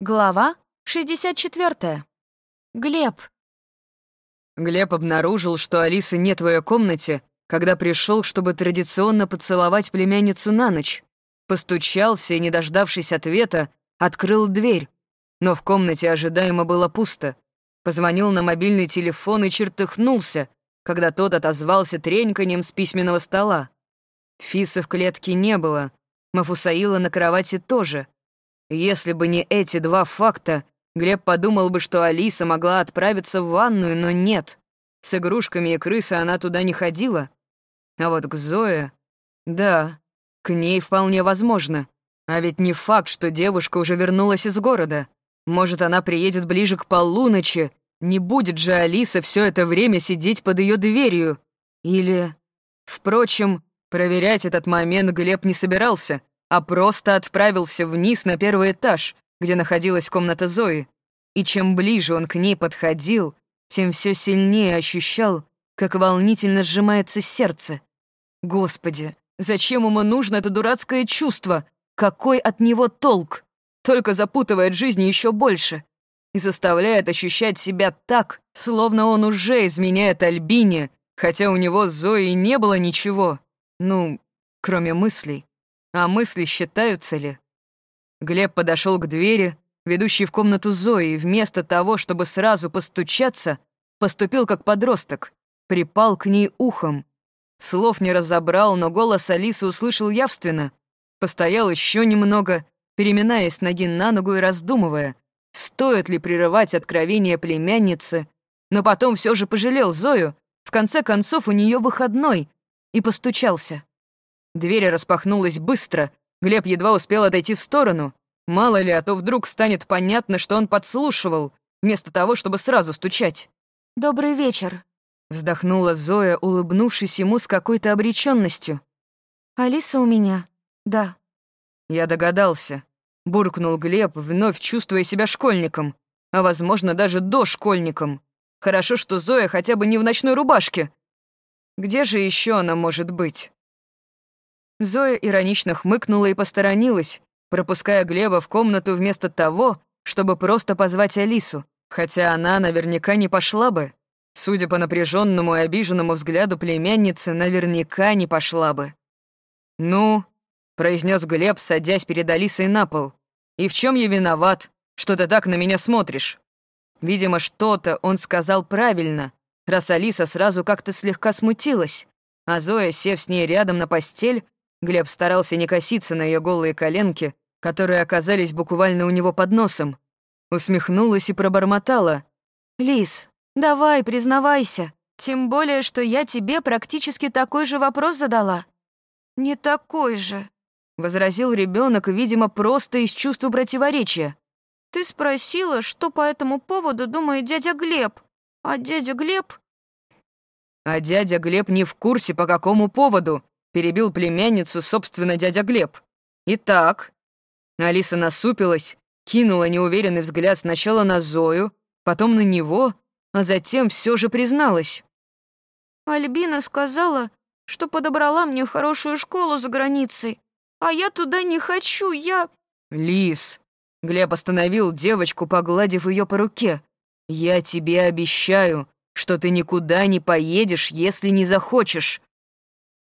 Глава 64. Глеб. Глеб обнаружил, что Алисы нет в ее комнате, когда пришел, чтобы традиционно поцеловать племянницу на ночь. Постучался и, не дождавшись ответа, открыл дверь. Но в комнате ожидаемо было пусто. Позвонил на мобильный телефон и чертыхнулся, когда тот отозвался треньканьем с письменного стола. Фиса в клетке не было, Мафусаила на кровати тоже — если бы не эти два факта, Глеб подумал бы, что Алиса могла отправиться в ванную, но нет. С игрушками и крысой она туда не ходила. А вот к Зое... Да, к ней вполне возможно. А ведь не факт, что девушка уже вернулась из города. Может, она приедет ближе к полуночи. Не будет же Алиса все это время сидеть под ее дверью. Или... Впрочем, проверять этот момент Глеб не собирался а просто отправился вниз на первый этаж, где находилась комната Зои. И чем ближе он к ней подходил, тем все сильнее ощущал, как волнительно сжимается сердце. Господи, зачем ему нужно это дурацкое чувство? Какой от него толк? Только запутывает жизнь еще больше и заставляет ощущать себя так, словно он уже изменяет Альбине, хотя у него с Зоей не было ничего. Ну, кроме мыслей. А мысли считаются ли? Глеб подошел к двери, ведущей в комнату Зои, и вместо того, чтобы сразу постучаться, поступил как подросток, припал к ней ухом. Слов не разобрал, но голос Алисы услышал явственно. Постоял еще немного, переминаясь ноги на ногу и раздумывая, стоит ли прерывать откровение племянницы, но потом все же пожалел Зою, в конце концов у нее выходной, и постучался. Дверь распахнулась быстро. Глеб едва успел отойти в сторону. Мало ли, а то вдруг станет понятно, что он подслушивал, вместо того, чтобы сразу стучать. «Добрый вечер», — вздохнула Зоя, улыбнувшись ему с какой-то обреченностью. «Алиса у меня, да». «Я догадался», — буркнул Глеб, вновь чувствуя себя школьником, а, возможно, даже дошкольником. Хорошо, что Зоя хотя бы не в ночной рубашке. Где же еще она может быть? Зоя иронично хмыкнула и посторонилась, пропуская Глеба в комнату вместо того, чтобы просто позвать Алису, хотя она наверняка не пошла бы. Судя по напряженному и обиженному взгляду племянницы, наверняка не пошла бы. «Ну», — произнес Глеб, садясь перед Алисой на пол, «и в чем я виноват, что ты так на меня смотришь?» Видимо, что-то он сказал правильно, раз Алиса сразу как-то слегка смутилась, а Зоя, сев с ней рядом на постель, Глеб старался не коситься на ее голые коленки, которые оказались буквально у него под носом. Усмехнулась и пробормотала. «Лис, давай, признавайся. Тем более, что я тебе практически такой же вопрос задала». «Не такой же», — возразил ребенок, видимо, просто из чувства противоречия. «Ты спросила, что по этому поводу думает дядя Глеб. А дядя Глеб...» «А дядя Глеб не в курсе, по какому поводу», перебил племянницу, собственно, дядя Глеб. «Итак...» Алиса насупилась, кинула неуверенный взгляд сначала на Зою, потом на него, а затем все же призналась. «Альбина сказала, что подобрала мне хорошую школу за границей, а я туда не хочу, я...» «Лис...» Глеб остановил девочку, погладив ее по руке. «Я тебе обещаю, что ты никуда не поедешь, если не захочешь.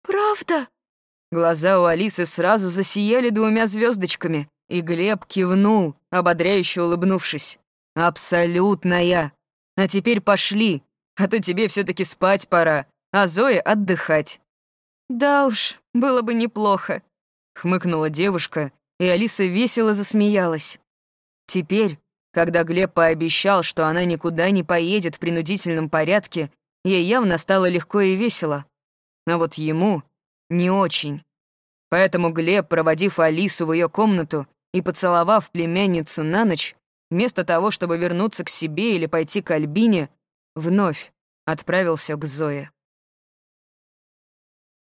«Правда?» Глаза у Алисы сразу засияли двумя звездочками, и Глеб кивнул, ободряюще улыбнувшись. «Абсолютная! А теперь пошли, а то тебе все таки спать пора, а Зое отдыхать». «Да уж, было бы неплохо», — хмыкнула девушка, и Алиса весело засмеялась. Теперь, когда Глеб пообещал, что она никуда не поедет в принудительном порядке, ей явно стало легко и весело. А вот ему не очень. Поэтому Глеб, проводив Алису в ее комнату и поцеловав племянницу на ночь, вместо того, чтобы вернуться к себе или пойти к Альбине, вновь отправился к Зое.